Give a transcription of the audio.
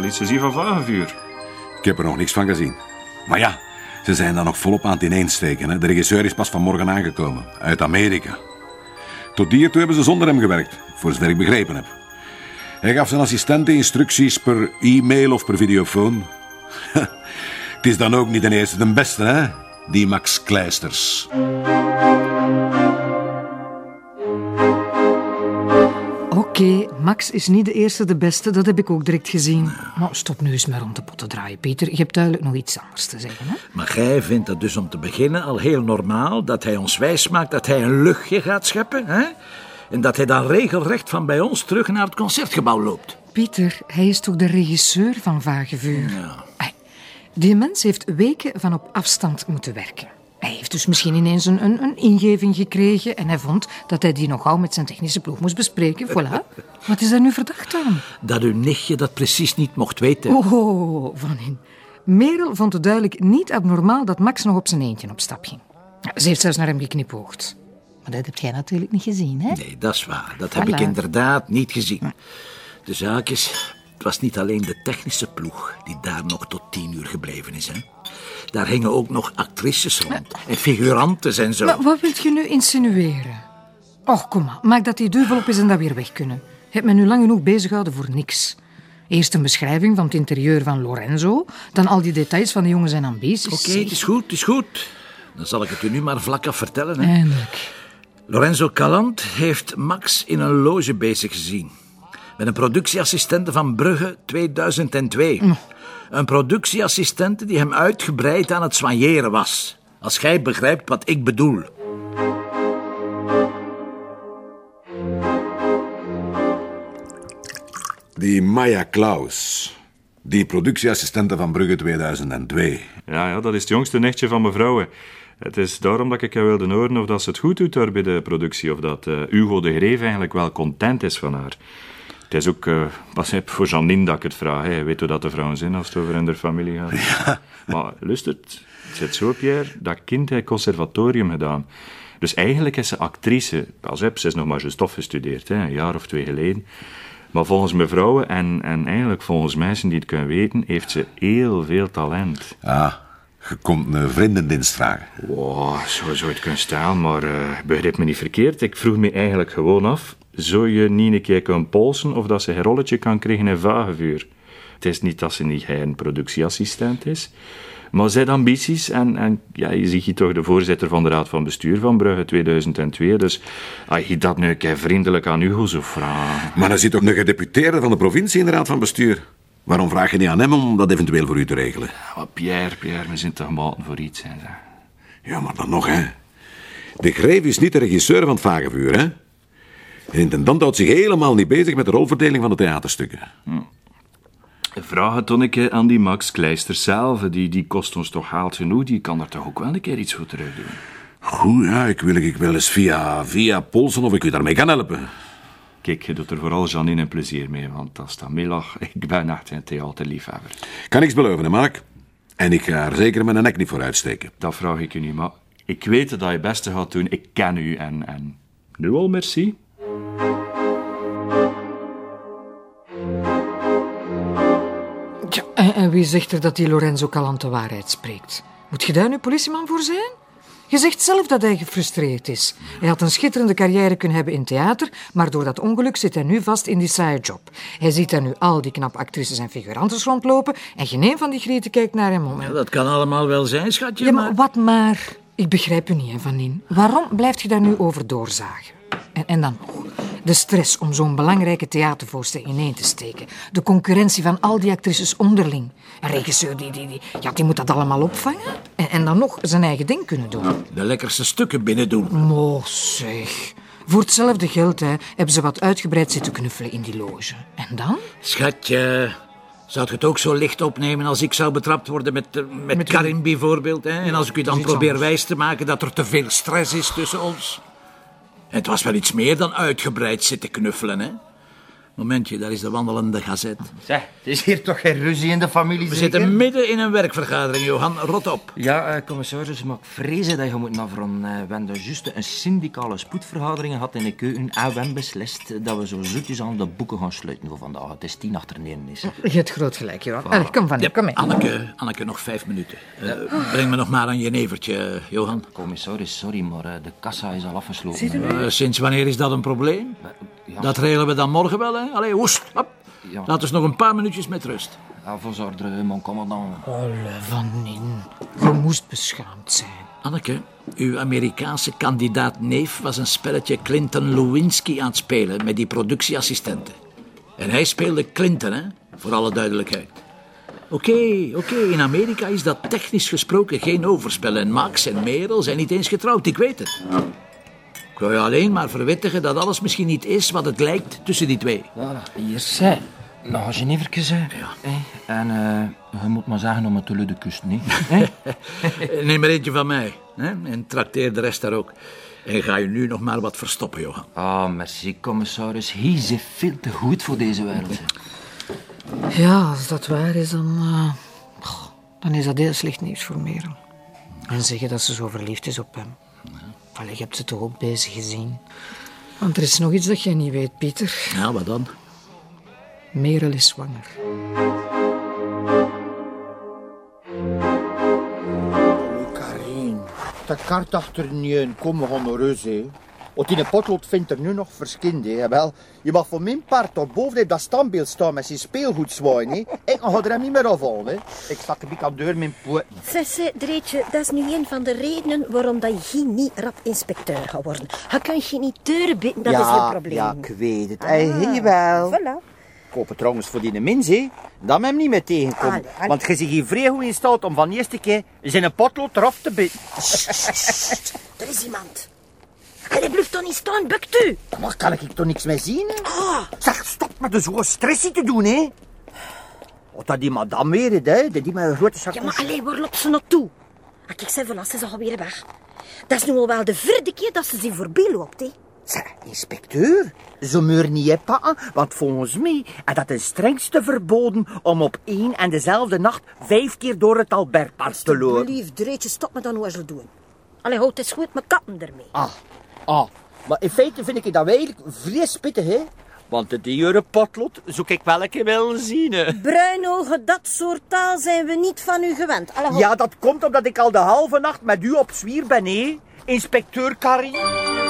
al iets gezien van Vagevuur? Ik heb er nog niks van gezien. Maar ja, ze zijn daar nog volop aan het ineensteken. Hè? De regisseur is pas vanmorgen aangekomen, uit Amerika. Tot hiertoe hebben ze zonder hem gewerkt, voor zover ik begrepen heb. Hij gaf zijn assistenten instructies per e-mail of per videofoon. Het is dan ook niet de eerste de beste, hè? Die Max Kleisters. Oké, Max is niet de eerste de beste, dat heb ik ook direct gezien. Maar stop nu eens maar rond de pot te draaien, Peter. Je hebt duidelijk nog iets anders te zeggen, hè? Maar jij vindt het dus om te beginnen al heel normaal dat hij ons wijsmaakt dat hij een luchtje gaat scheppen, hè? En dat hij dan regelrecht van bij ons terug naar het concertgebouw loopt. Pieter, hij is toch de regisseur van Vagevuur? Die mens heeft weken van op afstand moeten werken. Hij heeft dus misschien ineens een, een, een ingeving gekregen en hij vond dat hij die nogal met zijn technische ploeg moest bespreken. Voilà. Wat is daar nu verdacht aan? Dat uw nichtje dat precies niet mocht weten. Oh, Van in. Merel vond het duidelijk niet abnormaal dat Max nog op zijn eentje op stap ging. Ze heeft zelfs naar hem geknipoogd. Maar dat heb jij natuurlijk niet gezien, hè? Nee, dat is waar. Dat heb ik inderdaad niet gezien. De zaak is, het was niet alleen de technische ploeg die daar nog tot tien uur gebleven is. Hè. Daar hingen ook nog actrices rond en figurantes en zo. Maar wat wilt je nu insinueren? Och, kom maar. Maak dat die duivel op is en dat weer weg kunnen. Je hebt me nu lang genoeg bezig gehouden voor niks. Eerst een beschrijving van het interieur van Lorenzo, dan al die details van de jongen zijn ambities. Oké, het is goed, het is goed. Dan zal ik het u nu maar vlak af vertellen. Hè. Eindelijk. Lorenzo Calant heeft Max in een loge bezig gezien. Met een productieassistente van Brugge 2002. Een productieassistente die hem uitgebreid aan het soigneren was. Als gij begrijpt wat ik bedoel. Die Maya Klaus. Die productieassistente van Brugge 2002. Ja, ja, dat is het jongste nichtje van mevrouw. Het is daarom dat ik haar wilde horen of dat ze het goed doet daar bij de productie. Of dat eh, Hugo de Greef eigenlijk wel content is van haar. Het is ook eh, pas voor Janine dat ik het vraag. Hè. Je weet hoe dat de vrouwen zijn als het over in de familie gaat. Maar luister, het zit zo, Pierre. Dat kind heeft conservatorium gedaan. Dus eigenlijk is ze actrice. Pas heb, ze is nog maar zo stof gestudeerd, hè, een jaar of twee geleden. Maar volgens mevrouwen en, en eigenlijk volgens mensen die het kunnen weten, heeft ze heel veel talent. Ah, je komt een vriendendienst vragen. Wow, zo zou je het kunnen staan, maar eh begrijp me niet verkeerd. Ik vroeg me eigenlijk gewoon af, zou je niet een keer kunnen polsen of dat ze een rolletje kan krijgen in Vagevuur? Het is niet dat ze niet een productieassistent is, maar heeft ambities en, en ja, je ziet hier toch de voorzitter van de Raad van Bestuur van Brugge 2002, dus als je dat nu een keer vriendelijk aan Hugo zou vragen... Maar er zit ook een gedeputeerde van de provincie in de raad van bestuur. Waarom vraag je niet aan hem om dat eventueel voor u te regelen? Maar Pierre, Pierre, we zijn toch maten voor iets, hè. Ja, maar dan nog, hè. De Greef is niet de regisseur van het Vagevuur, hè. De intendant houdt zich helemaal niet bezig met de rolverdeling van de theaterstukken. Vraag het dan een keer aan die Max Kleister zelf. Die, die kost ons toch haalt genoeg. Die kan er toch ook wel een keer iets voor terug doen. Goed, ja, ik wil ik wel eens via, via polsen of ik u daarmee kan helpen. Kijk, je doet er vooral Janine een plezier mee, want als dat middag, ik ben echt een theaterliefhebber. Kan niks beloven, hè, Mark? En ik ga er zeker mijn nek niet voor uitsteken. Dat vraag ik u niet, maar ik weet dat je het beste gaat doen. Ik ken u en, en nu al merci. En, en wie zegt er dat die Lorenzo Calant de waarheid spreekt? Moet je daar nu politieman voor zijn? Je zegt zelf dat hij gefrustreerd is. Hij had een schitterende carrière kunnen hebben in theater, maar door dat ongeluk zit hij nu vast in die saaie job. Hij ziet daar nu al die knappe actrices en figurantes rondlopen en geen een van die grieten kijkt naar hem om. Ja, dat kan allemaal wel zijn, schatje, Ja, maar... maar wat maar? Ik begrijp u niet, hè, Van Nien. Waarom blijft je daar nu over doorzagen? En, en dan nog, de stress om zo'n belangrijke theatervoorstelling ineen te steken. De concurrentie van al die actrices onderling. Een regisseur die, die, die, ja, die moet dat allemaal opvangen. En, en dan nog zijn eigen ding kunnen doen. De lekkerste stukken binnen doen. Zeg. Voor hetzelfde geld hè, hebben ze wat uitgebreid zitten knuffelen in die loge. En dan? Schatje, zou je het ook zo licht opnemen als ik zou betrapt worden met, eh, met, Met Karin bijvoorbeeld? Hè? En als ik u dan probeer anders. wijs te maken dat er te veel stress is tussen ons? Het was wel iets meer dan uitgebreid zitten knuffelen, hè? Momentje, daar is de wandelende gazet. Zeg, het is hier toch geen ruzie in de familie, We zeker? zitten midden in een werkvergadering, Johan. Rot op. Ja, eh, commissaris, maar ik vrees dat je moet afronden. Eh, we hebben juist een syndicale spoedvergadering gehad in de keuken en we hebben beslist dat we zo zoetjes aan de boeken gaan sluiten voor vandaag. Het is tien achter negen is. Je hebt groot gelijk, Johan. Allee, kom van hier, kom mee. Anneke, Anneke, nog vijf minuten. Eh, breng me nog maar een jenevertje, Johan. Commissaris, sorry, maar de kassa is al afgesloten. Sinds wanneer is dat een probleem? Ja, Dat regelen we dan morgen wel, hè? Allee, woest, hop. Ja. Laat ons nog een paar minuutjes met rust. ja, ordre, mon commandant. Alle van in. Je moest beschaamd zijn. Anneke, uw Amerikaanse kandidaat-neef was een spelletje Clinton Lewinsky aan het spelen met die productieassistenten. En hij speelde Clinton, hè? Voor alle duidelijkheid. Oké, oké, in Amerika is dat technisch gesproken geen overspel. En Max en Merel zijn niet eens getrouwd, ik weet het. Ik wil je alleen maar verwittigen dat alles misschien niet is wat het lijkt tussen die twee. Voilà, hier zijn. Nog een Geneverke zijn. Ja. En eh, je moet maar zeggen om het te de kust, niet? Hè? Neem er eentje van mij. Hè? En trakteer de rest daar ook. En ga je nu nog maar wat verstoppen, Johan. Ah, merci, commissaris. Hij is veel te goed voor deze wereld. hè. Ja, als dat waar is, dan... eh, dan is dat heel slecht nieuws voor Merel. En zeggen dat ze zo verliefd is op hem. Allee, je hebt ze toch ook bezig gezien. Want er is nog iets dat jij niet weet, Pieter. Ja, wat dan? Merel is zwanger. Karin, dat kart achter niet in, kom we gaan naar huis, hè. Want in een potlood vindt er nu nog verskind, hè. Wel, je mag voor mijn part tot boven op dat standbeeld staan met zijn speelgoed zwaaien, hè. Ik ga er hem niet meer afhalen, hè. Ik zak een aan de deur mijn poot. Sisse, Dreetje, dat is nu een van de redenen waarom dat je niet rap inspecteur gaat worden. Je kunt je niet deuren bitten, dat is je probleem. Ja, ik weet het. Ah, wel. Voilà. Ik hoop het trouwens voor die mens, hè. Dat men hem niet meer tegenkomt. Allee, allee. Want je zit hier vrij goed in staat om van de eerste keer zijn potlood eraf te bitten. Er is iemand. Allee, blijf toch niet staan, bukt u. Maar kan ik toch niks meer zien? Ah, Zeg, stop met de zo'n stressie te doen, hè. Wat dat die madame weer is, hè. Die met een grote zak... ja, maar alleen, waar loopt ze naartoe? Ah, ik zei van, ze is alweer weg. Dat is nu al wel de vierde keer dat ze zich voorbij loopt, hè. Zeg, inspecteur, zo meur niet pakken, want volgens mij is dat het strengste verboden om op één en dezelfde nacht vijf keer door het Albertpark te lopen. Lief, Dreetje, stop met dat nou eens doen. Allee, houd eens goed met katten ermee. Ah, ah, maar in feite vind ik dat wel eigenlijk vlees pittig, hè. Want de dieren potlood zoek ik wel een keer wel zien, hè. Bruinogen, dat soort taal zijn we niet van u gewend. Allee, Ja, dat komt omdat ik al de halve nacht met u op zwier ben, hè. Inspecteur Carrie.